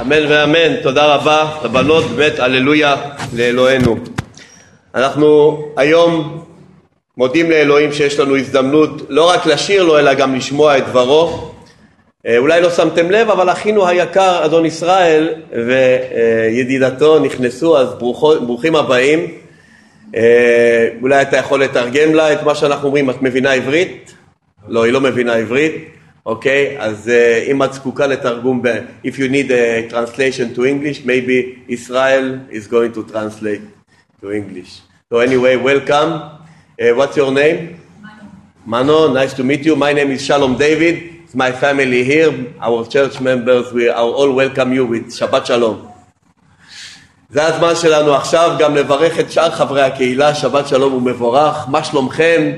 אמן ואמן, תודה רבה לבנות, באמת הללויה לאלוהינו. אנחנו היום מודים לאלוהים שיש לנו הזדמנות לא רק לשיר לו אלא גם לשמוע את דברו. אה, אולי לא שמתם לב אבל אחינו היקר אדון ישראל וידידתו נכנסו אז ברוכו, ברוכים הבאים. אה, אולי אתה יכול לתרגם לה את מה שאנחנו אומרים, את מבינה עברית? לא, היא לא מבינה עברית. אוקיי? אז uh, אם את זקוקה לתרגום, ב- if you need a translation to English, maybe Israel is going to translate to English. So anyway, welcome. Uh, what's your name? Mano, nice to meet you. My name is Shalom David. It's my family here. Our church members, we are all welcome you with Shabbat Shalom. זה הזמן שלנו עכשיו גם לברך את שאר חברי הקהילה, שבת שלום ומבורך, מה שלומכם?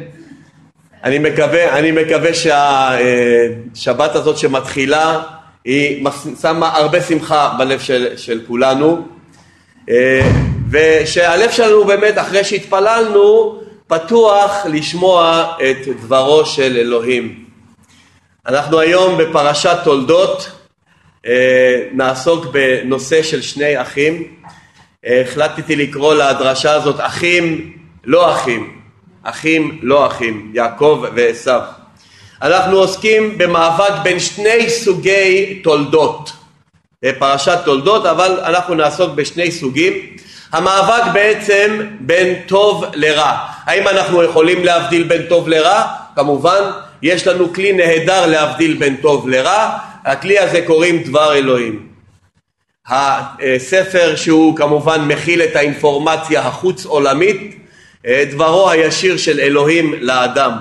אני מקווה, אני מקווה שהשבת הזאת שמתחילה היא שמה הרבה שמחה בלב של, של כולנו ושהלב שלנו באמת אחרי שהתפללנו פתוח לשמוע את דברו של אלוהים. אנחנו היום בפרשת תולדות נעסוק בנושא של שני אחים. החלטתי לקרוא לדרשה הזאת אחים לא אחים אחים לא אחים, יעקב ועשו. אנחנו עוסקים במאבק בין שני סוגי תולדות, פרשת תולדות, אבל אנחנו נעסוק בשני סוגים. המאבק בעצם בין טוב לרע. האם אנחנו יכולים להבדיל בין טוב לרע? כמובן, יש לנו כלי נהדר להבדיל בין טוב לרע, הכלי הזה קוראים דבר אלוהים. הספר שהוא כמובן מכיל את האינפורמציה החוץ עולמית דברו הישיר של אלוהים לאדם.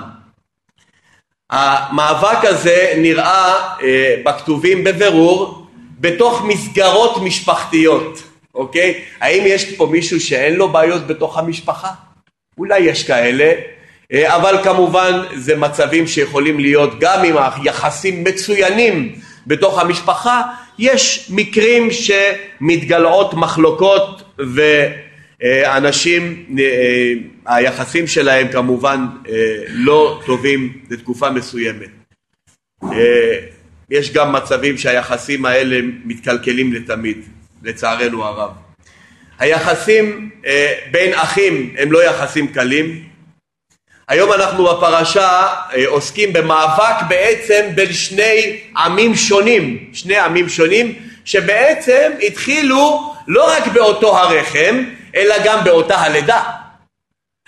המאבק הזה נראה אה, בכתובים בבירור בתוך מסגרות משפחתיות, אוקיי? האם יש פה מישהו שאין לו בעיות בתוך המשפחה? אולי יש כאלה, אה, אבל כמובן זה מצבים שיכולים להיות גם עם היחסים מצוינים בתוך המשפחה, יש מקרים שמתגלעות מחלוקות ו... אה, אנשים, אה, היחסים שלהם כמובן אה, לא טובים לתקופה מסוימת. יש גם מצבים שהיחסים האלה מתקלקלים לתמיד, לצערנו הרב. היחסים בין אחים הם לא יחסים קלים. היום אנחנו בפרשה עוסקים במאבק בעצם בין שני עמים שונים, שני עמים שונים שבעצם התחילו לא רק באותו הרחם, אלא גם באותה הלידה.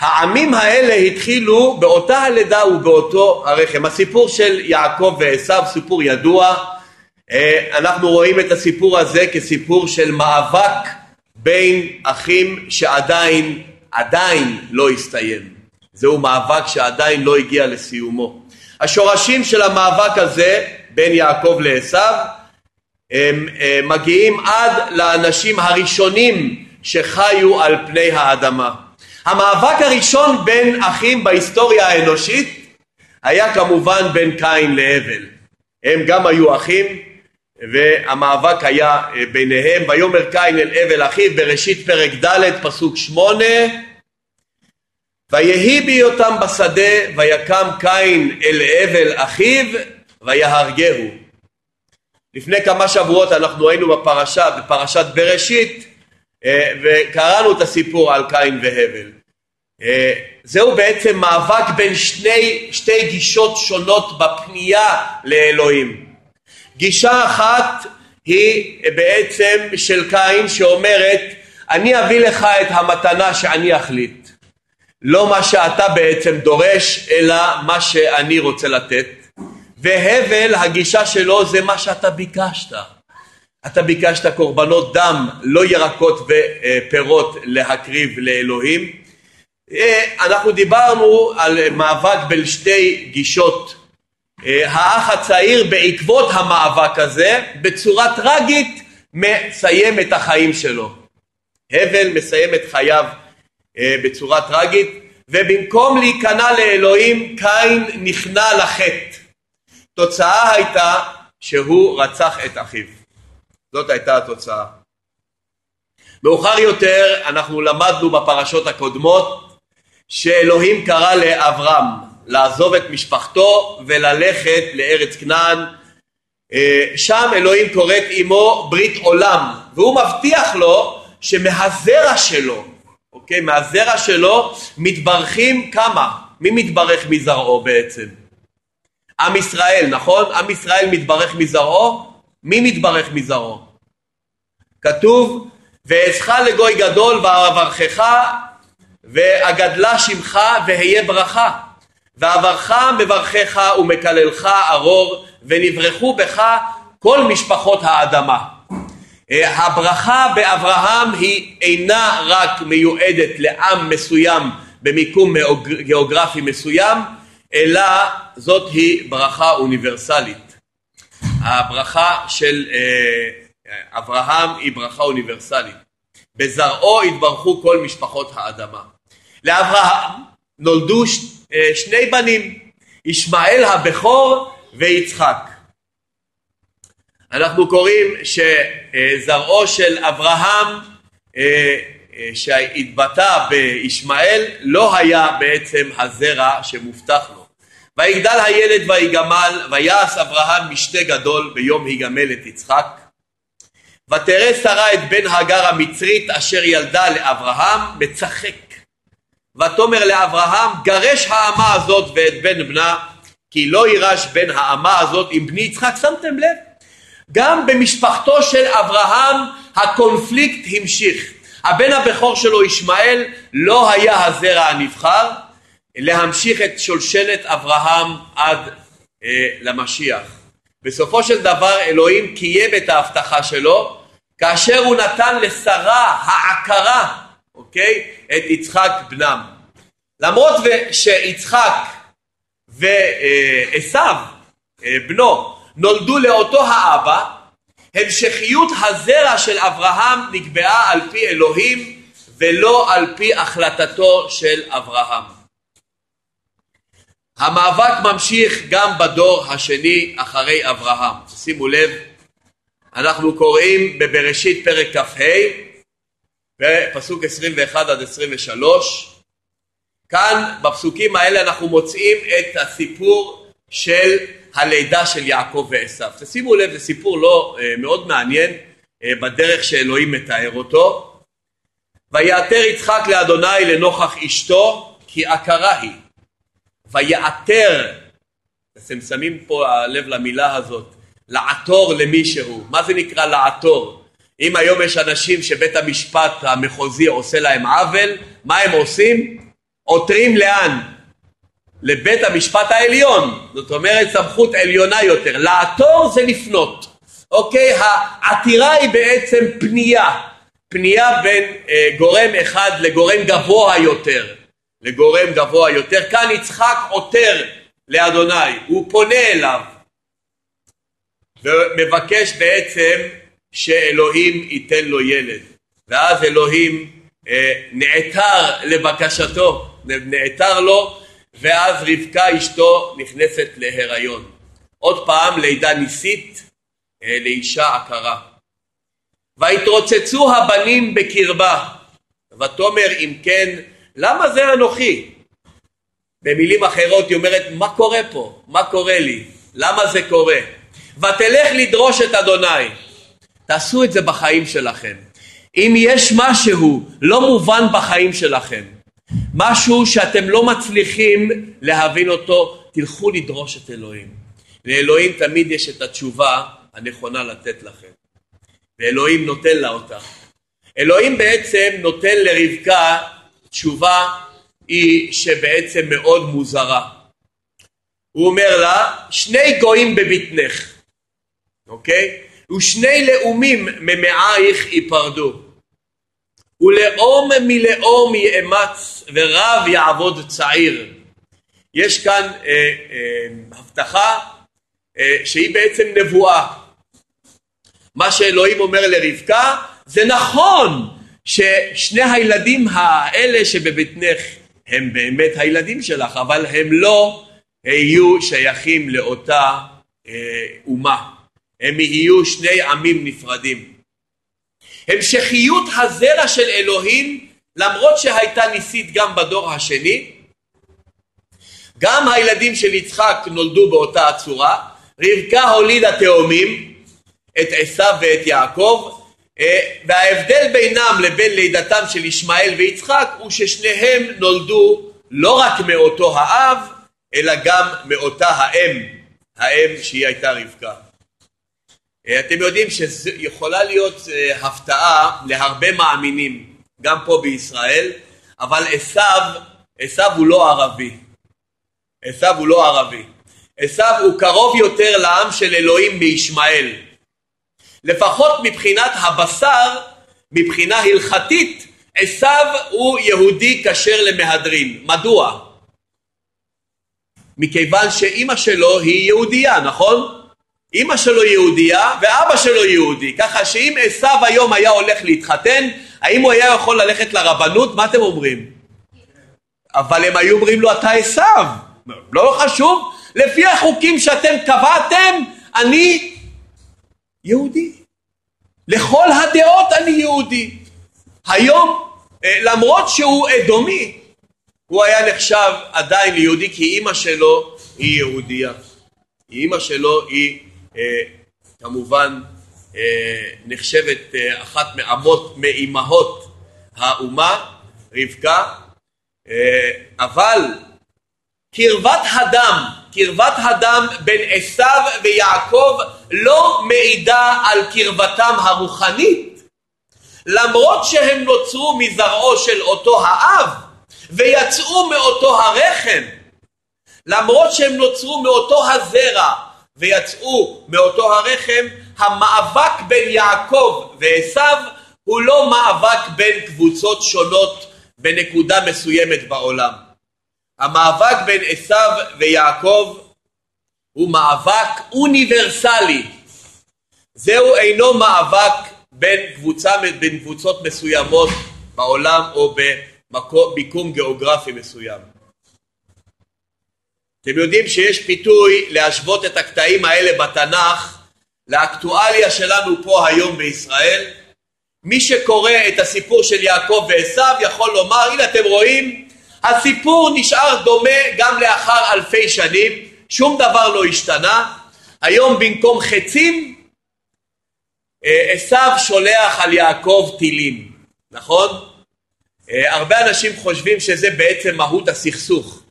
העמים האלה התחילו באותה הלידה ובאותו הרחם. הסיפור של יעקב ועשו סיפור ידוע. אה, אנחנו רואים את הסיפור הזה כסיפור של מאבק בין אחים שעדיין עדיין לא הסתיים. זהו מאבק שעדיין לא הגיע לסיומו. השורשים של המאבק הזה בין יעקב לעשו אה, מגיעים עד לאנשים הראשונים שחיו על פני האדמה. המאבק הראשון בין אחים בהיסטוריה האנושית היה כמובן בין קין להבל. הם גם היו אחים והמאבק היה אה, ביניהם. ויאמר קין אל הבל אחיו בראשית פרק ד' פסוק שמונה ויהי בהיותם בשדה ויקם קין אל הבל אחיו ויהרגהו. לפני כמה שבועות אנחנו היינו בפרשה, בפרשת בראשית וקראנו את הסיפור על קין והבל. אה, זהו בעצם מאבק בין שני, שתי גישות שונות בפנייה לאלוהים. גישה אחת היא בעצם של קין שאומרת אני אביא לך את המתנה שאני אחליט. לא מה שאתה בעצם דורש אלא מה שאני רוצה לתת. והבל הגישה שלו זה מה שאתה ביקשת. אתה ביקשת קורבנות דם, לא ירקות ופירות להקריב לאלוהים. אה, אנחנו דיברנו על מאבק בין שתי גישות. אה, האח הצעיר בעקבות המאבק הזה בצורה טרגית מסיים את החיים שלו. הבל מסיים את חייו אה, בצורה טרגית ובמקום להיכנע לאלוהים קין נכנע לחטא. תוצאה הייתה שהוא רצח את אחיו. זאת הייתה התוצאה. מאוחר יותר אנחנו למדנו בפרשות הקודמות שאלוהים קרא לאברהם לעזוב את משפחתו וללכת לארץ כנען אה, שם אלוהים כורת עמו ברית עולם, והוא מבטיח לו שמהזרע שלו, אוקיי? מהזרע שלו מתברכים כמה? מי מתברך מזרעו בעצם? עם ישראל, נכון? עם ישראל מתברך מזרעו? מי מתברך מזרעו? כתוב ואעזך לגוי גדול ואברכך ואגדלה שמך והיה ברכה ואברך מברכך ומקללך ארור ונברכו בך כל משפחות האדמה. אה, הברכה באברהם היא אינה רק מיועדת לעם מסוים במיקום גיאוגרפי מסוים, אלא זאת היא ברכה אוניברסלית. הברכה של אה, אברהם היא ברכה אוניברסלית. בזרעו התברכו כל משפחות האדמה. לאברהם נולדו אה, שני בנים, ישמעאל הבכור ויצחק. אנחנו קוראים שזרעו של אברהם אה, אה, שהתבטא בישמעאל לא היה בעצם הזרע שמובטח לו. ויגדל הילד ויגמל ויעש אברהם משתה גדול ביום היגמל את יצחק. ותראה שרה את בן הגר המצרית אשר ילדה לאברהם מצחק. ותאמר לאברהם גרש האמה הזאת ואת בן בנה כי לא יירש בן האמה הזאת עם בני יצחק. שמתם לב? גם במשפחתו של אברהם הקונפליקט המשיך. הבן הבכור שלו ישמעאל לא היה הזרע הנבחר להמשיך את שושלת אברהם עד אה, למשיח בסופו של דבר אלוהים קיים את ההבטחה שלו כאשר הוא נתן לשרה העקרה, אוקיי, את יצחק בנם. למרות שיצחק ועשו, אה, בנו, נולדו לאותו האבא, המשכיות הזרע של אברהם נקבעה על פי אלוהים ולא על פי החלטתו של אברהם. המאבק ממשיך גם בדור השני אחרי אברהם. שימו לב, אנחנו קוראים בבראשית פרק כ"ה, פסוק 21 עד 23. כאן בפסוקים האלה אנחנו מוצאים את הסיפור של הלידה של יעקב ועשו. תשימו לב, זה סיפור לא אה, מאוד מעניין אה, בדרך שאלוהים מתאר אותו. ויעתר יצחק לאדוני לנוכח אשתו כי עקרה היא. ויעתר, אתם שמים פה לב למילה הזאת, לעתור למישהו. מה זה נקרא לעתור? אם היום יש אנשים שבית המשפט המחוזי עושה להם עוול, מה הם עושים? עותרים לאן? לבית המשפט העליון. זאת אומרת סמכות עליונה יותר. לעתור זה לפנות. אוקיי? העתירה היא בעצם פנייה. פנייה בין אה, גורם אחד לגורם גבוה יותר. לגורם גבוה יותר. כאן יצחק עותר לאדוני, הוא פונה אליו. ומבקש בעצם שאלוהים ייתן לו ילד. ואז אלוהים אה, נעתר לבקשתו, נעתר לו, ואז רבקה אשתו נכנסת להיריון. עוד פעם לידה ניסית אה, לאישה עקרה. ויתרוצצו הבנים בקרבה, ותאמר אם כן, למה זה אנוכי? במילים אחרות היא אומרת, מה קורה פה? מה קורה לי? למה זה קורה? ותלך לדרוש את אדוני. תעשו את זה בחיים שלכם. אם יש משהו לא מובן בחיים שלכם, משהו שאתם לא מצליחים להבין אותו, תלכו לדרוש את אלוהים. לאלוהים תמיד יש את התשובה הנכונה לתת לכם. ואלוהים נותן לה אותה. אלוהים בעצם נותן לרבקה תשובה היא שבעצם מאוד מוזרה. הוא אומר לה, שני גויים בבטנך. אוקיי? ושני לאומים ממעייך ייפרדו. ולאום מלאום יאמץ ורב יעבוד צעיר. יש כאן אה, אה, הבטחה אה, שהיא בעצם נבואה. מה שאלוהים אומר לרבקה זה נכון ששני הילדים האלה שבבטנך הם באמת הילדים שלך אבל הם לא יהיו שייכים לאותה אה, אומה. הם יהיו שני עמים נפרדים. המשכיות הזרע של אלוהים למרות שהייתה ניסית גם בדור השני גם הילדים של יצחק נולדו באותה הצורה רבקה הולידה תאומים, את עשיו ואת יעקב, וההבדל בינם לבין לידתם של ישמעאל ויצחק הוא ששניהם נולדו לא רק מאותו האב, אלא גם מאותה האם, האם שהיא הייתה רבקה. אה, אתם יודעים שיכולה להיות אה, הפתעה להרבה מאמינים, גם פה בישראל, אבל עשיו, עשיו הוא לא ערבי. עשיו הוא לא ערבי. עשיו הוא קרוב יותר לעם של אלוהים מישמעאל. לפחות מבחינת הבשר, מבחינה הלכתית, עשיו הוא יהודי כשר למהדרין. מדוע? מכיוון שאימא שלו היא יהודייה, נכון? אימא שלו יהודייה ואבא שלו יהודי, ככה שאם עשיו היום היה הולך להתחתן, האם הוא היה יכול ללכת לרבנות? מה אתם אומרים? אבל הם היו אומרים לו אתה עשיו, לא חשוב, לפי החוקים שאתם קבעתם אני יהודי. לכל הדעות אני יהודי. היום, אה, למרות שהוא אדומי, הוא היה נחשב עדיין ליהודי כי אימא שלו היא יהודייה. אימא שלו היא אה, כמובן אה, נחשבת אה, אחת מאמות, מאימהות האומה, רבקה, אה, אבל קרבת הדם קרבת הדם בין עשיו ויעקב לא מעידה על קרבתם הרוחנית. למרות שהם נוצרו מזרעו של אותו האב ויצאו מאותו הרחם, למרות שהם נוצרו מאותו הזרע ויצאו מאותו הרחם, המאבק בין יעקב ועשיו הוא לא מאבק בין קבוצות שונות בנקודה מסוימת בעולם. המאבק בין עשיו ויעקב הוא מאבק אוניברסלי. זהו אינו מאבק בין, קבוצה, בין קבוצות מסוימות בעולם או במיקום גיאוגרפי מסוים. אתם יודעים שיש פיתוי להשוות את הקטעים האלה בתנ"ך לאקטואליה שלנו פה היום בישראל. מי שקורא את הסיפור של יעקב ועשיו יכול לומר, הנה אתם רואים, הסיפור נשאר דומה גם לאחר אלפי שנים, שום דבר לא השתנה. היום במקום חצים, אה, עשיו שולח על יעקב טילים, נכון? אה, הרבה אנשים חושבים שזה בעצם מהות הסכסוך.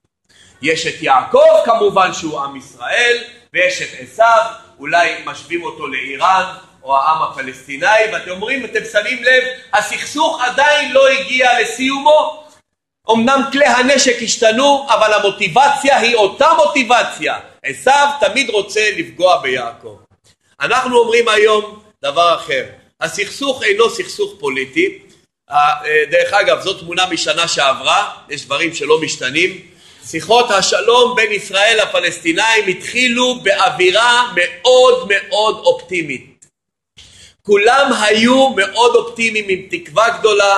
יש את יעקב כמובן שהוא עם ישראל, ויש את עשיו, אולי משווים אותו לאיראן או העם הפלסטיני, ואתם אומרים, אתם שמים לב, הסכסוך עדיין לא הגיע לסיומו, אמנם כלי הנשק השתנו, אבל המוטיבציה היא אותה מוטיבציה. עשיו תמיד רוצה לפגוע ביעקב. אנחנו אומרים היום דבר אחר. הסכסוך אינו סכסוך פוליטי. אה, דרך אגב, זו תמונה משנה שעברה, יש דברים שלא משתנים. שיחות השלום בין ישראל לפלסטינאים התחילו באווירה מאוד מאוד אופטימית. כולם היו מאוד אופטימיים עם תקווה גדולה.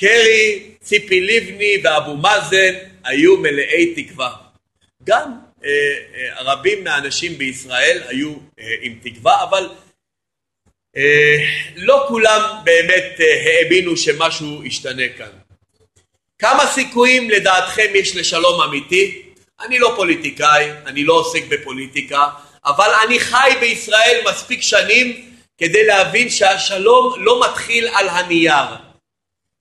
קרי ציפי לבני ואבו מאזן היו מלאי תקווה. גם אה, אה, רבים מהאנשים בישראל היו אה, עם תקווה, אבל אה, לא כולם באמת אה, האמינו שמשהו ישתנה כאן. כמה סיכויים לדעתכם יש לשלום אמיתי? אני לא פוליטיקאי, אני לא עוסק בפוליטיקה, אבל אני חי בישראל מספיק שנים כדי להבין שהשלום לא מתחיל על הנייר.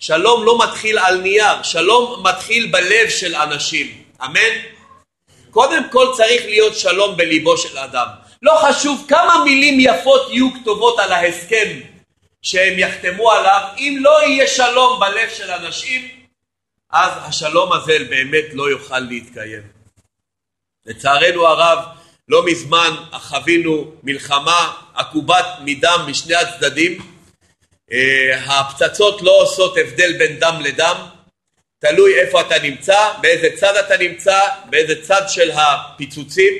שלום לא מתחיל על נייר, שלום מתחיל בלב של אנשים, אמן? קודם כל צריך להיות שלום בליבו של אדם. לא חשוב כמה מילים יפות יהיו כתובות על ההסכם שהם יחתמו עליו, אם לא יהיה שלום בלב של אנשים, אז השלום הזה באמת לא יוכל להתקיים. לצערנו הרב, לא מזמן חווינו מלחמה עקובת מדם משני הצדדים, הפצצות לא עושות הבדל בין דם לדם, תלוי איפה אתה נמצא, באיזה צד אתה נמצא, באיזה צד של הפיצוצים,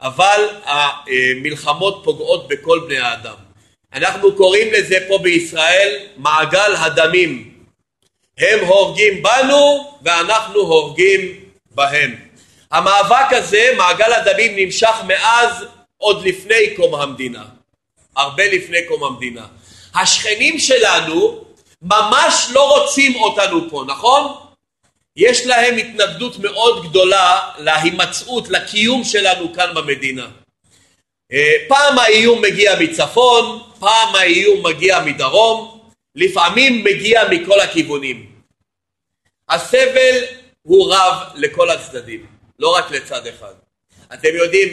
אבל המלחמות פוגעות בכל בני האדם. אנחנו קוראים לזה פה בישראל מעגל הדמים. הם הורגים בנו ואנחנו הורגים בהם. המאבק הזה, מעגל הדמים, נמשך מאז עוד לפני קום המדינה. הרבה לפני קום המדינה. השכנים שלנו ממש לא רוצים אותנו פה, נכון? יש להם התנגדות מאוד גדולה להימצאות, לקיום שלנו כאן במדינה. אה, פעם האיום מגיע מצפון, פעם האיום מגיע מדרום, לפעמים מגיע מכל הכיוונים. הסבל הוא רב לכל הצדדים, לא רק לצד אחד. אתם יודעים,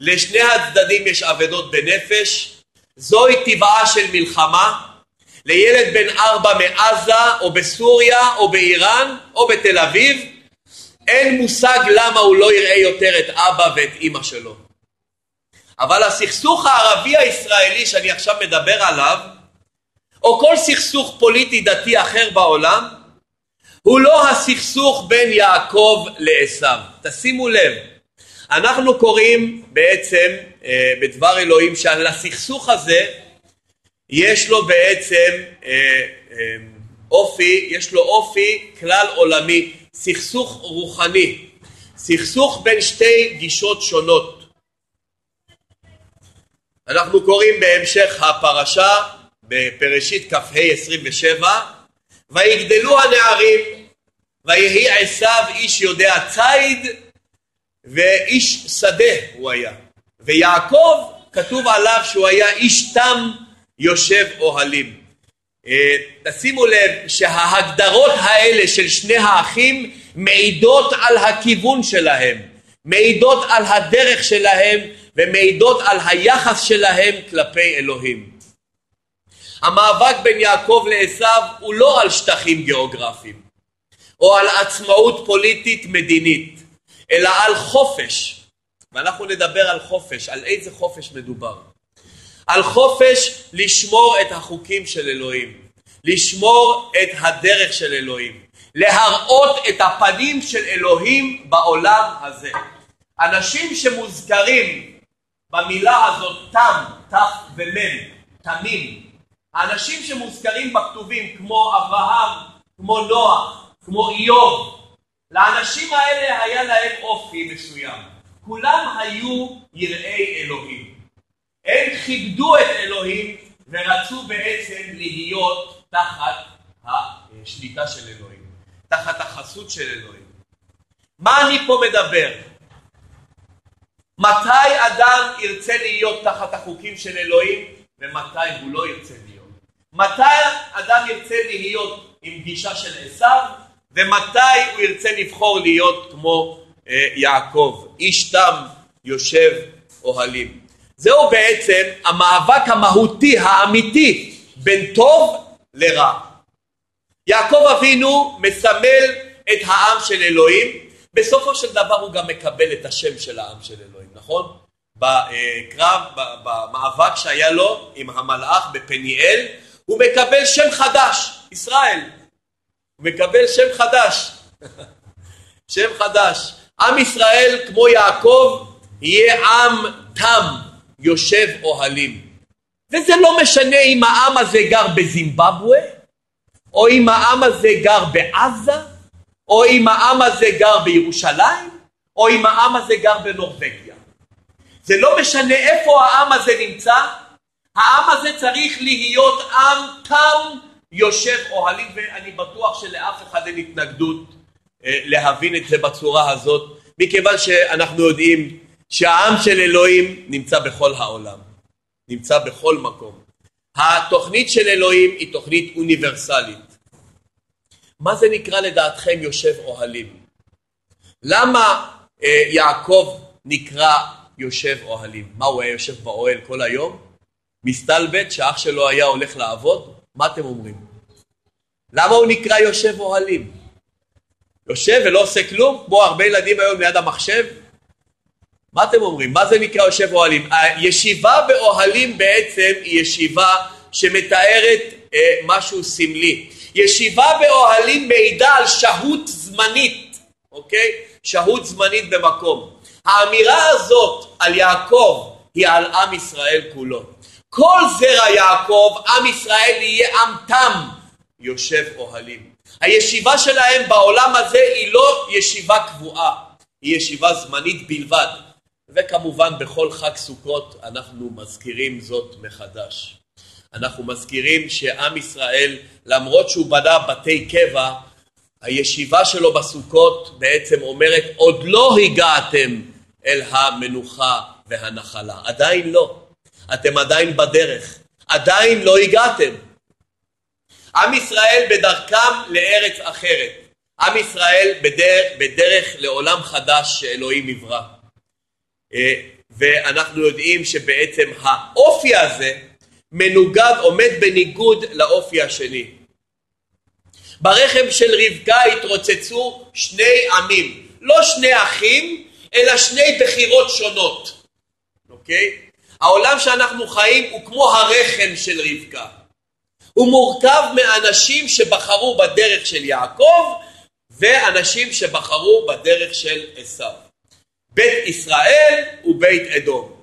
לשני הצדדים יש אבדות בנפש, זוהי טבעה של מלחמה. לילד בן ארבע מעזה או בסוריה או באיראן או בתל אביב אין מושג למה הוא לא יראה יותר את אבא ואת אימא שלו. אבל הסכסוך הערבי הישראלי שאני עכשיו מדבר עליו, או כל סכסוך פוליטי דתי אחר בעולם, הוא לא הסכסוך בין יעקב לעשו. תשימו לב, אנחנו קוראים בעצם אה, בדבר אלוהים שעל הסכסוך הזה יש לו בעצם אה, אה, אופי, יש לו אופי כלל עולמי, סכסוך רוחני, סכסוך בין שתי גישות שונות. אנחנו קוראים בהמשך הפרשה בפרשית כ"ה 27 ויגדלו הנערים ויהי עשיו איש יודע ציד ואיש שדה הוא היה. ויעקב כתוב עליו שהוא היה איש תם יושב אוהלים. אה, תשימו לב שההגדרות האלה של שני האחים מעידות על הכיוון שלהם מעידות על הדרך שלהם ומעידות על היחס שלהם כלפי אלוהים. המאבק בין יעקב לעשו הוא לא על שטחים גיאוגרפיים או על עצמאות פוליטית מדינית אלא על חופש ואנחנו נדבר על חופש, על איזה חופש מדובר. על חופש לשמור את החוקים של אלוהים, לשמור את הדרך של אלוהים, להראות את הפנים של אלוהים בעולם הזה. אנשים שמוזכרים במילה הזאת תם, ת' ומ', תמים. האנשים שמוזכרים בכתובים כמו אברהם, כמו נוח, כמו איוב, לאנשים האלה היה להם אופי מסוים. כולם היו יראי אלוהים. הם כיבדו את אלוהים ורצו בעצם להיות תחת השליטה של אלוהים, תחת החסות של אלוהים. מה אני פה מדבר? מתי אדם ירצה להיות תחת החוקים של אלוהים ומתי הוא לא ירצה להיות. מתי אדם ירצה להיות עם גישה של עשיו ומתי הוא ירצה לבחור להיות כמו אה, יעקב, איש תם יושב אוהלים. זהו בעצם המאבק המהותי האמיתי בין טוב לרע. יעקב אבינו מסמל את העם של אלוהים בסופו של דבר הוא גם מקבל את השם של העם של אלוהים, נכון? בקרב, במאבק שהיה לו עם המלאך בפניאל, הוא מקבל שם חדש, ישראל. הוא מקבל שם חדש. שם חדש. עם ישראל, כמו יעקב, יהיה עם תם, יושב אוהלים. וזה לא משנה אם העם הזה גר בזימבבואה, או אם העם הזה גר בעזה, או אם העם הזה גר בירושלים, או אם העם הזה גר בנורבגיה. זה לא משנה איפה העם הזה נמצא, העם הזה צריך להיות עם תם יושב אוהלים, ואני בטוח שלאף אחד אין התנגדות אה, להבין את זה בצורה הזאת, מכיוון שאנחנו יודעים שהעם של אלוהים נמצא בכל העולם, נמצא בכל מקום. התוכנית של אלוהים היא תוכנית אוניברסלית. מה זה נקרא לדעתכם יושב אוהלים? למה אה, יעקב נקרא יושב אוהלים? מה הוא היה יושב באוהל כל היום? מסתלבט שאח שלו היה הולך לעבוד? מה אתם אומרים? למה הוא נקרא יושב אוהלים? יושב ולא עושה כלום? כמו הרבה ילדים היום ליד המחשב? מה אתם אומרים? מה זה נקרא יושב אוהלים? הישיבה באוהלים בעצם היא ישיבה שמתארת אה, משהו סמלי. ישיבה באוהלים מעידה על שהות זמנית, אוקיי? שהות זמנית במקום. האמירה הזאת על יעקב היא על עם ישראל כולו. כל זרע יעקב, עם ישראל יהיה עם תם, יושב אוהלים. הישיבה שלהם בעולם הזה היא לא ישיבה קבועה, היא ישיבה זמנית בלבד. וכמובן בכל חג סוכות אנחנו מזכירים זאת מחדש. אנחנו מזכירים שעם ישראל, למרות שהוא בנה בתי קבע, הישיבה שלו בסוכות בעצם אומרת, עוד לא הגעתם אל המנוחה והנחלה. עדיין לא. אתם עדיין בדרך. עדיין לא הגעתם. עם ישראל בדרכם לארץ אחרת. עם ישראל בדרך, בדרך לעולם חדש שאלוהים יברא. אה, ואנחנו יודעים שבעצם האופי הזה מנוגד, עומד בניגוד לאופי השני. ברחם של רבקה התרוצצו שני עמים, לא שני אחים, אלא שני בחירות שונות, אוקיי? העולם שאנחנו חיים הוא כמו הרחם של רבקה. הוא מורכב מאנשים שבחרו בדרך של יעקב ואנשים שבחרו בדרך של עשיו. בית ישראל ובית אדום.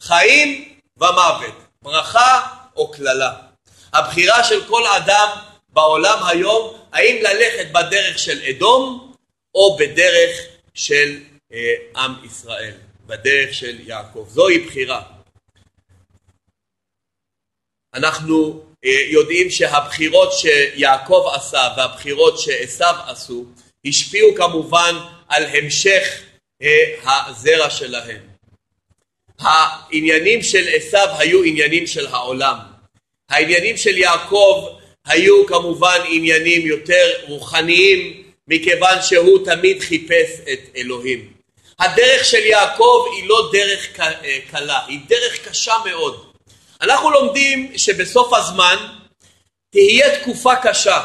חיים ומוות, ברכה או קללה. הבחירה של כל אדם בעולם היום, האם ללכת בדרך של אדום או בדרך של אה, עם ישראל, בדרך של יעקב. זוהי בחירה. אנחנו אה, יודעים שהבחירות שיעקב עשה והבחירות שעשו עשו השפיעו כמובן על המשך אה, הזרע שלהם. העניינים של עשו היו עניינים של העולם. העניינים של יעקב היו כמובן עניינים יותר רוחניים מכיוון שהוא תמיד חיפש את אלוהים. הדרך של יעקב היא לא דרך אה, קלה, היא דרך קשה מאוד. אנחנו לומדים שבסוף הזמן תהיה תקופה קשה,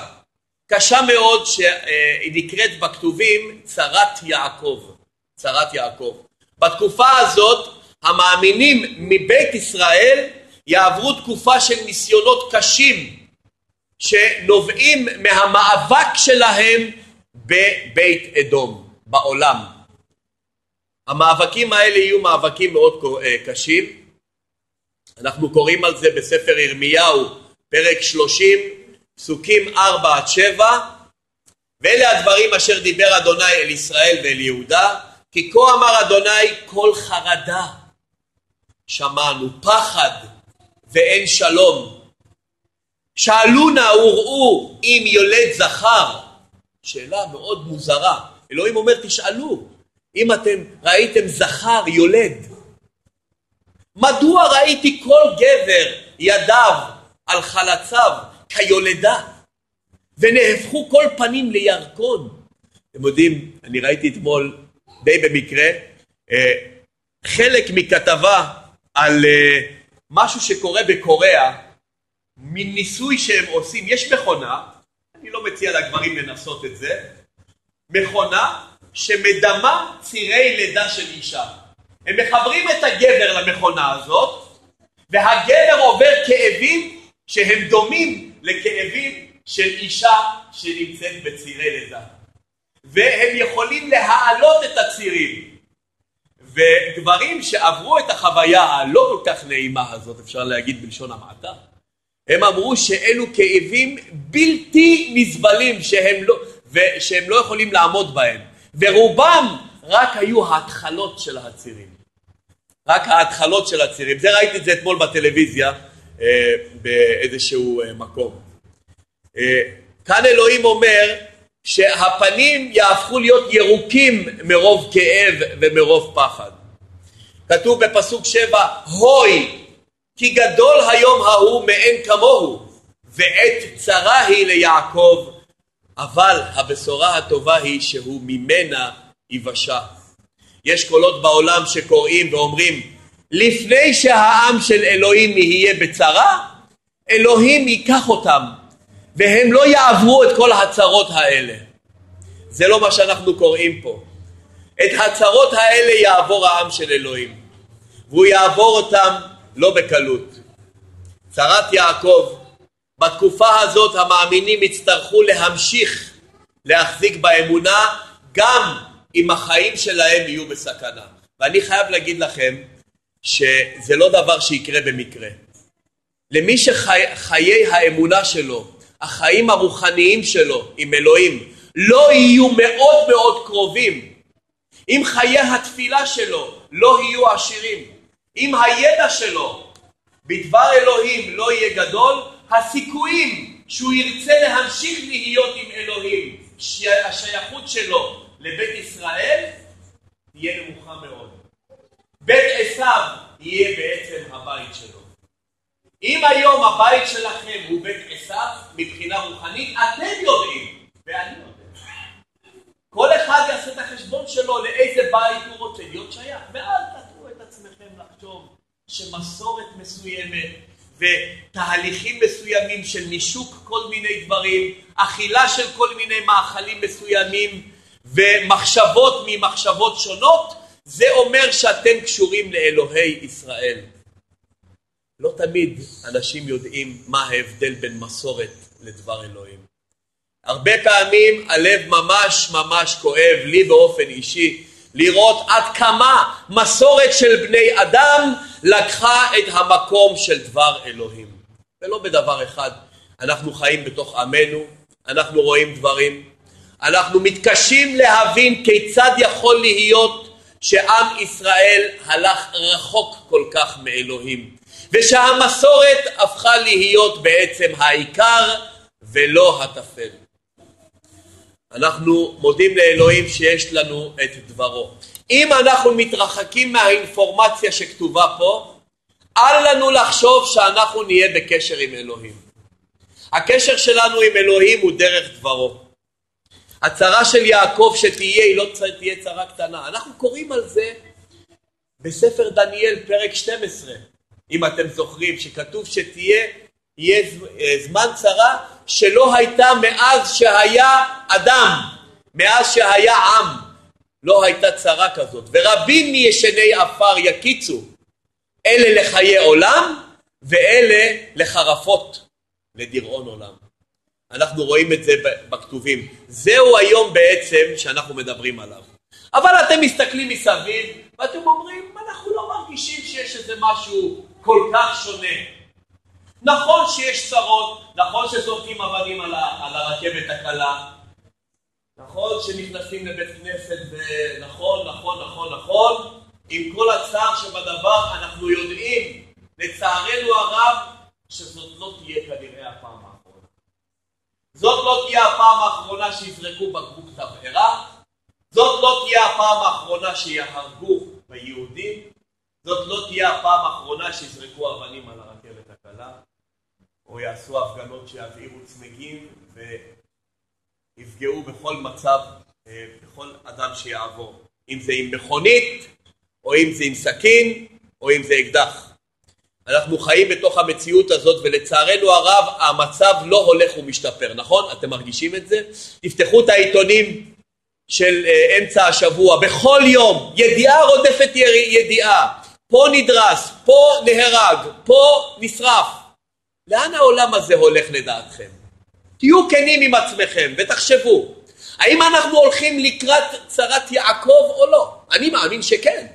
קשה מאוד שהיא נקראת בכתובים צרת יעקב, צרת יעקב. בתקופה הזאת המאמינים מבית ישראל יעברו תקופה של ניסיונות קשים שנובעים מהמאבק שלהם בבית אדום, בעולם. המאבקים האלה יהיו מאבקים מאוד אה, קשים. אנחנו קוראים על זה בספר ירמיהו, פרק 30, פסוקים 4 עד 7, ואלה הדברים אשר דיבר אדוני אל ישראל ואל יהודה, כי כה אמר אדוני כל חרדה שמענו, פחד ואין שלום. שאלו נא וראו אם יולד זכר. שאלה מאוד מוזרה. אלוהים אומר תשאלו אם אתם ראיתם זכר יולד. מדוע ראיתי כל גבר ידיו על חלציו כיולדה ונהפכו כל פנים לירקון. אתם יודעים, אני ראיתי אתמול די במקרה אה, חלק מכתבה על אה, משהו שקורה בקוריאה, מין ניסוי שהם עושים, יש מכונה, אני לא מציע לגברים לנסות את זה, מכונה שמדמה צירי לידה של אישה. הם מחברים את הגבר למכונה הזאת, והגבר עובר כאבים שהם דומים לכאבים של אישה שנמצאת בצירי לידה. והם יכולים להעלות את הצירים. וגברים שעברו את החוויה הלא כל כך נעימה הזאת, אפשר להגיד בלשון המעטה, הם אמרו שאלו כאבים בלתי נסבלים שהם לא, ושהם לא יכולים לעמוד בהם, ורובם רק היו ההתחלות של הצירים. רק ההתחלות של הצירים. זה ראיתי את זה אתמול בטלוויזיה אה, באיזשהו אה, מקום. אה, כאן אלוהים אומר שהפנים יהפכו להיות ירוקים מרוב כאב ומרוב פחד. כתוב בפסוק שבע, הוי, כי גדול היום ההוא מאין כמוהו, ועת צרה היא ליעקב, אבל הבשורה הטובה היא שהוא ממנה יבשה. יש קולות בעולם שקוראים ואומרים, לפני שהעם של אלוהים יהיה בצרה, אלוהים ייקח אותם והם לא יעברו את כל הצרות האלה. זה לא מה שאנחנו קוראים פה. את הצרות האלה יעבור העם של אלוהים, והוא יעבור אותם לא בקלות. צרת יעקב, בתקופה הזאת המאמינים יצטרכו להמשיך להחזיק באמונה גם אם החיים שלהם יהיו בסכנה. ואני חייב להגיד לכם שזה לא דבר שיקרה במקרה. למי שחיי האמונה שלו החיים הרוחניים שלו עם אלוהים לא יהיו מאוד מאוד קרובים, אם חיי התפילה שלו לא יהיו עשירים, אם הידע שלו בדבר אלוהים לא יהיה גדול, הסיכויים שהוא ירצה להמשיך להיות עם אלוהים, שהשייכות שלו לבית ישראל תהיה נמוכה מאוד. בית עשיו יהיה בעצם הבית שלו. אם היום הבית שלכם הוא בית עשיו מבחינה רוחנית, אתם יודעים, ואני יודע. כל אחד יעשה את החשבון שלו לאיזה בית הוא רוצה להיות שייך, ואל תטעו את עצמכם לחשוב שמסורת מסוימת ותהליכים מסוימים של נישוק כל מיני דברים, אכילה של כל מיני מאכלים מסוימים ומחשבות ממחשבות שונות, זה אומר שאתם קשורים לאלוהי ישראל. לא תמיד אנשים יודעים מה ההבדל בין מסורת לדבר אלוהים. הרבה פעמים הלב ממש ממש כואב לי באופן אישי לראות עד כמה מסורת של בני אדם לקחה את המקום של דבר אלוהים. ולא בדבר אחד, אנחנו חיים בתוך עמנו, אנחנו רואים דברים, אנחנו מתקשים להבין כיצד יכול להיות שעם ישראל הלך רחוק כל כך מאלוהים, ושהמסורת הפכה להיות בעצם העיקר ולא הטפל. אנחנו מודים לאלוהים שיש לנו את דברו. אם אנחנו מתרחקים מהאינפורמציה שכתובה פה, אל לנו לחשוב שאנחנו נהיה בקשר עם אלוהים. הקשר שלנו עם אלוהים הוא דרך דברו. הצרה של יעקב שתהיה היא לא תהיה צרה קטנה. אנחנו קוראים על זה בספר דניאל פרק 12, אם אתם זוכרים, שכתוב שתהיה יהיה זמן צרה שלא הייתה מאז שהיה אדם, מאז שהיה עם, לא הייתה צרה כזאת. ורבים מישני עפר יקיצו, אלה לחיי עולם ואלה לחרפות לדיראון עולם. אנחנו רואים את זה בכתובים. זהו היום בעצם שאנחנו מדברים עליו. אבל אתם מסתכלים מסביב ואתם אומרים, אנחנו לא מרגישים שיש איזה משהו כל כך שונה. נכון שיש צרות, נכון שזורקים אבנים על, על הרכבת הקלה, נכון שנכנסים לבית כנסת ונכון, נכון, נכון, נכון, עם כל הצער שבדבר אנחנו יודעים, לצערנו הרב, שזאת לא תהיה כנראה הפעם האחרונה. זאת לא תהיה הפעם האחרונה שיזרקו בקבוק תבערה, זאת לא תהיה הפעם האחרונה שיהרגו ביהודים, זאת לא תהיה הפעם האחרונה שיזרקו אבנים על הרכבת. או יעשו הפגנות שיבעירו צמיגים ויפגעו בכל מצב, אה, בכל אדם שיעבור, אם זה עם מכונית, או אם זה עם סכין, או אם זה אקדח. אנחנו חיים בתוך המציאות הזאת ולצערנו הרב המצב לא הולך ומשתפר, נכון? אתם מרגישים את זה? תפתחו את העיתונים של uh, אמצע השבוע, בכל יום ידיעה רודפת ידיעה, פה נדרס, פה נהרג, פה נשרף, לאן העולם הזה הולך לדעתכם? תהיו כנים עם עצמכם ותחשבו, האם אנחנו הולכים לקראת צרת יעקב או לא? אני מאמין שכן.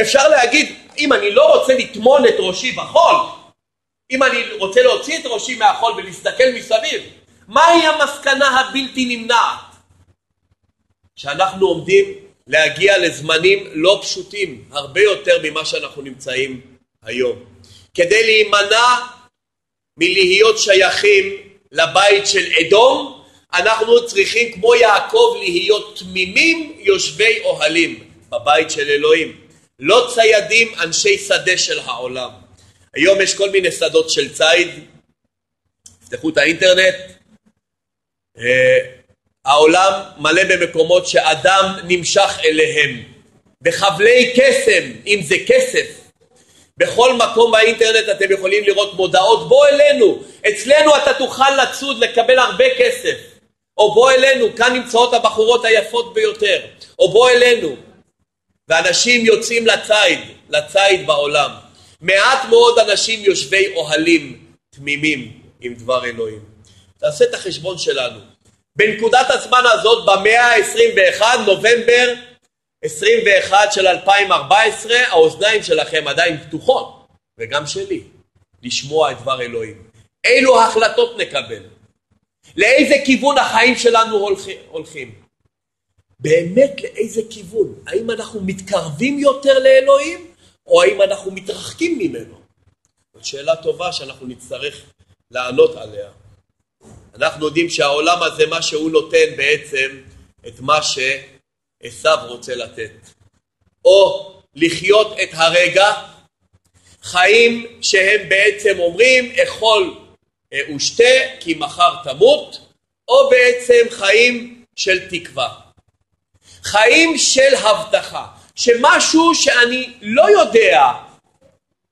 אפשר להגיד, אם אני לא רוצה לטמון את ראשי בחול, אם אני רוצה להוציא את ראשי מהחול ולהסתכל מסביב, מהי המסקנה הבלתי נמנעת? שאנחנו עומדים להגיע לזמנים לא פשוטים, הרבה יותר ממה שאנחנו נמצאים היום. כדי להימנע מלהיות שייכים לבית של אדום, אנחנו צריכים כמו יעקב להיות תמימים יושבי אוהלים בבית של אלוהים, לא ציידים אנשי שדה של העולם. היום יש כל מיני שדות של ציד, תפתחו את האינטרנט, אה, העולם מלא במקומות שאדם נמשך אליהם, בחבלי קסם, אם זה כסף, בכל מקום באינטרנט אתם יכולים לראות מודעות. בוא אלינו, אצלנו אתה תוכל לצוד לקבל הרבה כסף. או בוא אלינו, כאן נמצאות הבחורות היפות ביותר. או בוא אלינו. ואנשים יוצאים לציד, לציד בעולם. מעט מאוד אנשים יושבי אוהלים תמימים עם דבר אלוהים. תעשה את החשבון שלנו. בנקודת הזמן הזאת במאה ה-21 נובמבר 21 של 2014, האוזניים שלכם עדיין פתוחות, וגם שלי, לשמוע את דבר אלוהים. אילו החלטות נקבל? לאיזה כיוון החיים שלנו הולכים? באמת לאיזה כיוון? האם אנחנו מתקרבים יותר לאלוהים, או האם אנחנו מתרחקים ממנו? זאת שאלה טובה שאנחנו נצטרך לענות עליה. אנחנו יודעים שהעולם הזה, מה שהוא נותן בעצם, את מה ש... עשיו רוצה לתת. או לחיות את הרגע, חיים שהם בעצם אומרים אכול אה, ושתה כי מחר תמות, או בעצם חיים של תקווה. חיים של הבטחה, שמשהו שאני לא יודע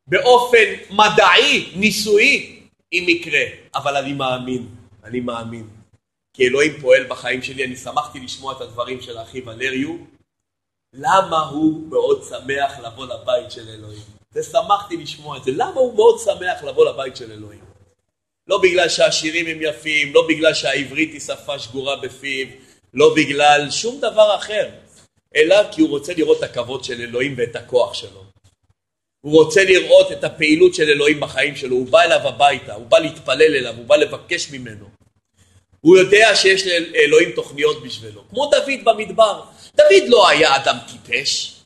באופן מדעי, ניסויי, אם יקרה, אבל אני מאמין, אני מאמין. כי אלוהים פועל בחיים שלי, אני שמחתי לשמוע את הדברים של אחי ולריו, למה הוא מאוד שמח לבוא לבית של אלוהים. זה שמחתי לשמוע את זה, למה הוא מאוד שמח לבוא לבית של אלוהים. לא בגלל שהשירים הם יפים, לא בגלל שהעברית היא שפה שגורה בפיו, לא בגלל שום דבר אחר, אלא כי הוא רוצה לראות את הכבוד של אלוהים ואת הכוח שלו. הוא רוצה לראות את הפעילות של אלוהים בחיים שלו, הוא בא אליו הביתה, הוא בא להתפלל אליו, הוא בא לבקש ממנו. הוא יודע שיש לאלוהים תוכניות בשבילו, כמו דוד במדבר. דוד לא היה אדם טיפש,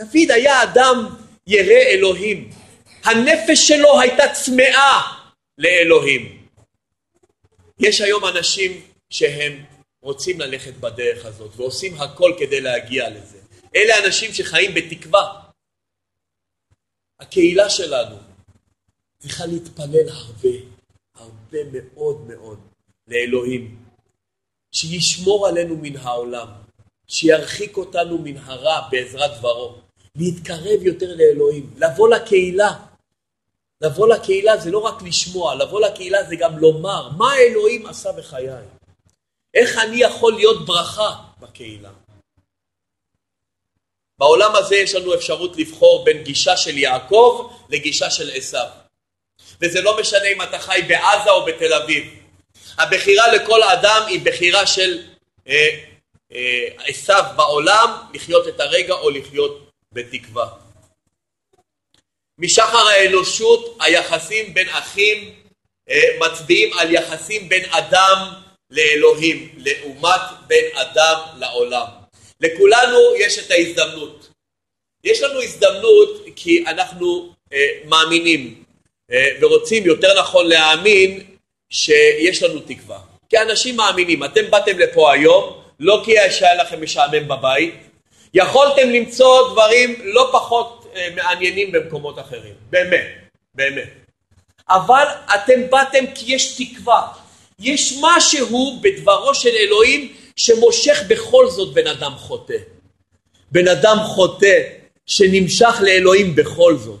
דוד היה אדם ירא אלוהים. הנפש שלו הייתה צמאה לאלוהים. יש היום אנשים שהם רוצים ללכת בדרך הזאת ועושים הכל כדי להגיע לזה. אלה אנשים שחיים בתקווה. הקהילה שלנו צריכה להתפלל הרבה, הרבה מאוד מאוד לאלוהים, שישמור עלינו מן העולם, שירחיק אותנו מן הרע בעזרת דברו, להתקרב יותר לאלוהים, לבוא לקהילה. לבוא לקהילה זה לא רק לשמוע, לבוא לקהילה זה גם לומר מה אלוהים עשה בחיי. איך אני יכול להיות ברכה בקהילה. בעולם הזה יש לנו אפשרות לבחור בין גישה של יעקב לגישה של עשיו. וזה לא משנה אם אתה חי בעזה או בתל אביב. הבחירה לכל אדם היא בחירה של עשיו אה, אה, בעולם, לחיות את הרגע או לחיות בתקווה. משחר האנושות היחסים בין אחים אה, מצביעים על יחסים בין אדם לאלוהים, לעומת בין אדם לעולם. לכולנו יש את ההזדמנות. יש לנו הזדמנות כי אנחנו אה, מאמינים אה, ורוצים יותר נכון להאמין שיש לנו תקווה. כי אנשים מאמינים, אתם באתם לפה היום לא כי היה לכם משעמם בבית, יכולתם למצוא דברים לא פחות אה, מעניינים במקומות אחרים, באמת, באמת. אבל אתם באתם כי יש תקווה, יש משהו בדברו של אלוהים שמושך בכל זאת בן אדם חוטא. בן אדם חוטא שנמשך לאלוהים בכל זאת.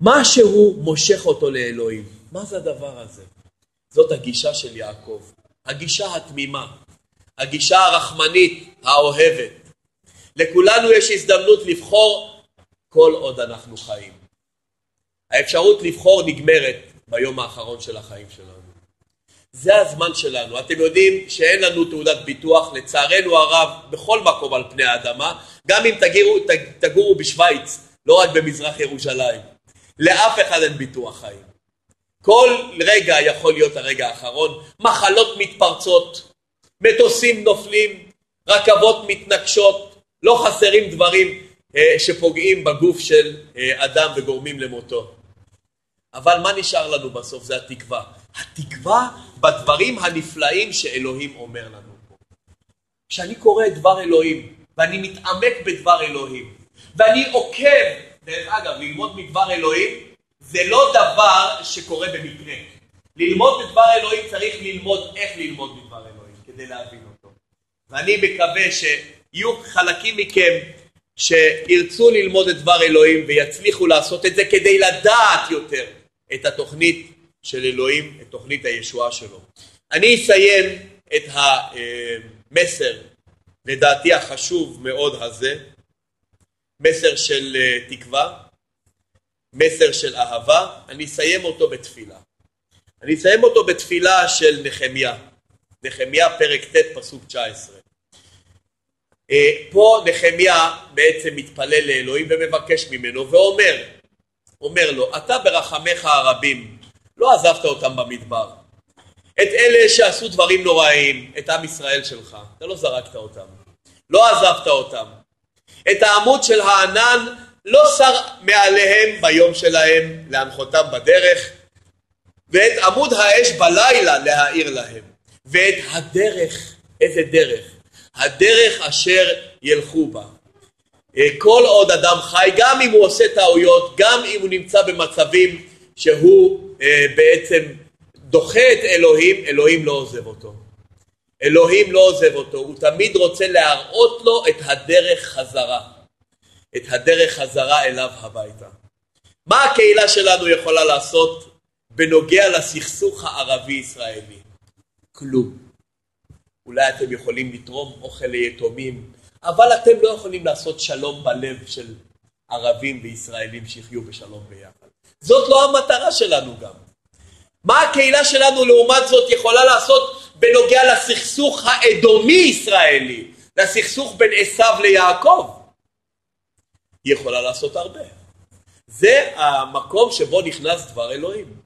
משהו מושך אותו לאלוהים. מה זה הדבר הזה? זאת הגישה של יעקב, הגישה התמימה, הגישה הרחמנית, האוהבת. לכולנו יש הזדמנות לבחור כל עוד אנחנו חיים. האפשרות לבחור נגמרת ביום האחרון של החיים שלנו. זה הזמן שלנו. אתם יודעים שאין לנו תעודת ביטוח, לצערנו הרב, בכל מקום על פני האדמה, גם אם תגירו, תגורו בשוויץ, לא רק במזרח ירושלים. לאף אחד אין ביטוח חיים. כל רגע יכול להיות הרגע האחרון, מחלות מתפרצות, מטוסים נופלים, רכבות מתנגשות, לא חסרים דברים אה, שפוגעים בגוף של אה, אדם וגורמים למותו. אבל מה נשאר לנו בסוף? זה התקווה. התקווה בדברים הנפלאים שאלוהים אומר לנו פה. כשאני קורא את דבר אלוהים, ואני מתעמק בדבר אלוהים, ואני עוקב, דרך אגב, ללמוד מדבר אלוהים, זה לא דבר שקורה במקרה. ללמוד מדבר אלוהים צריך ללמוד איך ללמוד מדבר אלוהים, כדי להבין אותו. ואני מקווה שיהיו חלקים מכם שירצו ללמוד את דבר אלוהים ויצליחו לעשות את זה כדי לדעת יותר את התוכנית של אלוהים, את תוכנית הישועה שלו. אני אסיים את המסר, לדעתי החשוב מאוד הזה, מסר של אה, תקווה, מסר של אהבה, אני אסיים אותו בתפילה. אני אסיים אותו בתפילה של נחמיה, נחמיה פרק ט' פסוק 19. אה, פה נחמיה בעצם מתפלל לאלוהים ומבקש ממנו ואומר, אומר לו, אתה ברחמיך הרבים לא עזבת אותם במדבר. את אלה שעשו דברים נוראים, את עם ישראל שלך, אתה לא זרקת אותם. לא עזבת אותם. את העמוד של הענן לא שר מעליהם ביום שלהם להנחותם בדרך, ואת עמוד האש בלילה להאיר להם, ואת הדרך, איזה דרך? הדרך אשר ילכו בה. אה, כל עוד אדם חי, גם אם הוא עושה טעויות, גם אם הוא נמצא במצבים שהוא אה, בעצם דוחה את אלוהים, אלוהים לא עוזב אותו. אלוהים לא עוזב אותו, הוא תמיד רוצה להראות לו את הדרך חזרה, את הדרך חזרה אליו הביתה. מה הקהילה שלנו יכולה לעשות בנוגע לסכסוך הערבי-ישראלי? כלום. אולי אתם יכולים לתרום אוכל ליתומים, אבל אתם לא יכולים לעשות שלום בלב של ערבים וישראלים שיחיו בשלום ביחד. זאת לא המטרה שלנו גם. מה הקהילה שלנו לעומת זאת יכולה לעשות בנוגע לסכסוך האדומי-ישראלי, לסכסוך בין עשיו ליעקב? היא יכולה לעשות הרבה. זה המקום שבו נכנס דבר אלוהים.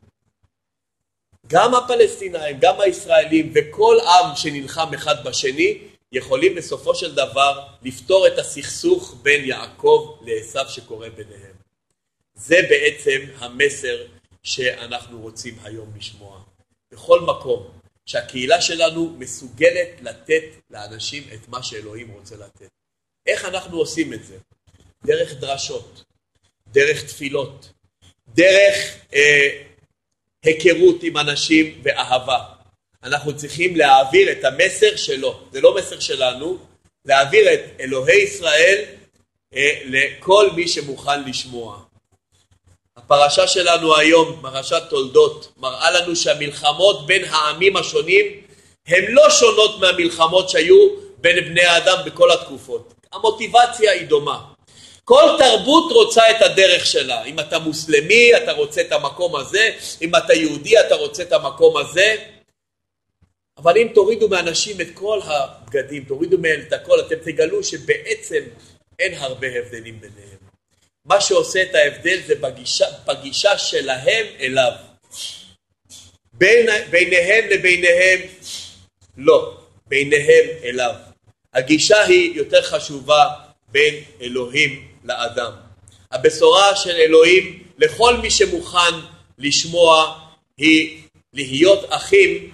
גם הפלסטינאים, גם הישראלים וכל עם שנלחם אחד בשני יכולים בסופו של דבר לפתור את הסכסוך בין יעקב לעשו שקורה ביניהם. זה בעצם המסר שאנחנו רוצים היום לשמוע. בכל מקום שהקהילה שלנו מסוגלת לתת לאנשים את מה שאלוהים רוצה לתת. איך אנחנו עושים את זה? דרך דרשות, דרך תפילות, דרך אה, היכרות עם אנשים ואהבה. אנחנו צריכים להעביר את המסר שלו, זה לא מסר שלנו, להעביר את אלוהי ישראל אה, לכל מי שמוכן לשמוע. הפרשה שלנו היום, פרשת תולדות, מראה לנו שהמלחמות בין העמים השונים הן לא שונות מהמלחמות שהיו בין בני האדם בכל התקופות. המוטיבציה היא דומה. כל תרבות רוצה את הדרך שלה. אם אתה מוסלמי, אתה רוצה את המקום הזה, אם אתה יהודי, אתה רוצה את המקום הזה. אבל אם תורידו מאנשים את כל הבגדים, תורידו מהם את הכל, אתם תגלו שבעצם אין הרבה הבדלים ביניהם. מה שעושה את ההבדל זה בגישה, בגישה שלהם אליו. בין, ביניהם לביניהם לא, ביניהם אליו. הגישה היא יותר חשובה בין אלוהים לאדם. הבשורה של אלוהים לכל מי שמוכן לשמוע היא להיות אחים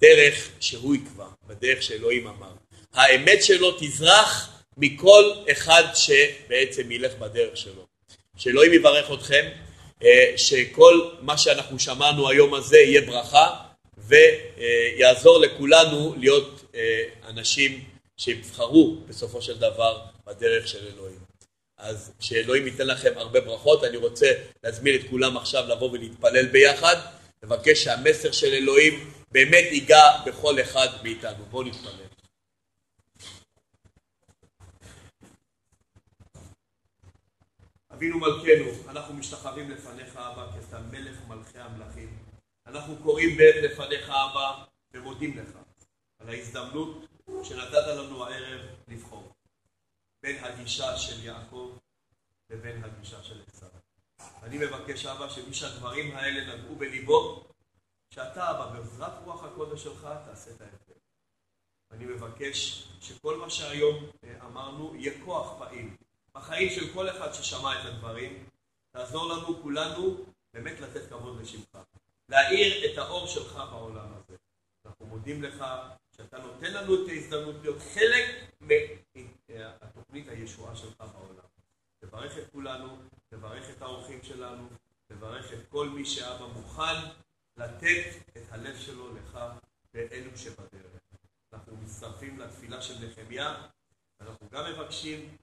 בדרך שהוא יקבע, בדרך שאלוהים אמר. האמת שלו תזרח מכל אחד שבעצם ילך בדרך שלו. שאלוהים יברך אתכם, אה, שכל מה שאנחנו שמענו היום הזה יהיה ברכה ויעזור לכולנו להיות אה, אנשים שיבחרו בסופו של דבר בדרך של אלוהים. אז שאלוהים ייתן לכם הרבה ברכות, אני רוצה להזמין את כולם עכשיו לבוא ולהתפלל ביחד, לבקש שהמסר של אלוהים באמת ייגע בכל אחד מאיתנו. בואו נתפלל. אבינו מלכנו, אנחנו משתחווים לפניך אבא כי אתה מלך מלכי המלכים. אנחנו קוראים בעת לפניך אבא ומודים לך על ההזדמנות שנתת לנו הערב לבחור בין הגישה של יעקב לבין הגישה של עשיו. אני מבקש אבא שמי שהדברים האלה נגעו בליבו, שאתה אבא בעזרת רוח הקודש שלך תעשה את ההבדל. אני מבקש שכל מה שהיום אה, אמרנו יהיה כוח פעיל בחיים של כל אחד ששמע את הדברים, תעזור לנו כולנו באמת לתת כבוד לשמך, להאיר את האור שלך בעולם הזה. אנחנו מודים לך שאתה נותן לנו את ההזדמנות להיות חלק מהתוכנית הישועה שלך בעולם. תברך את כולנו, תברך את האורחים שלנו, תברך את כל מי שאבא מוכן לתת את הלב שלו לך באלו שבדרך. אנחנו מצטרפים לתפילה של נחמיה, אנחנו גם מבקשים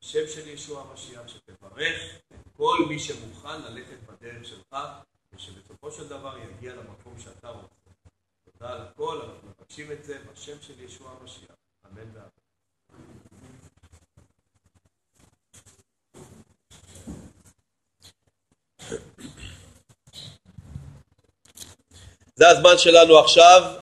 השם של ישוע המשיח, שתברך את כל מי שמוכן ללכת בדרך שלך, ושבסופו של דבר יגיע למקום שאתה רוצה. תודה על הכל, אנחנו מבקשים את זה בשם של ישוע המשיח. אמן ואמן. זה הזמן שלנו עכשיו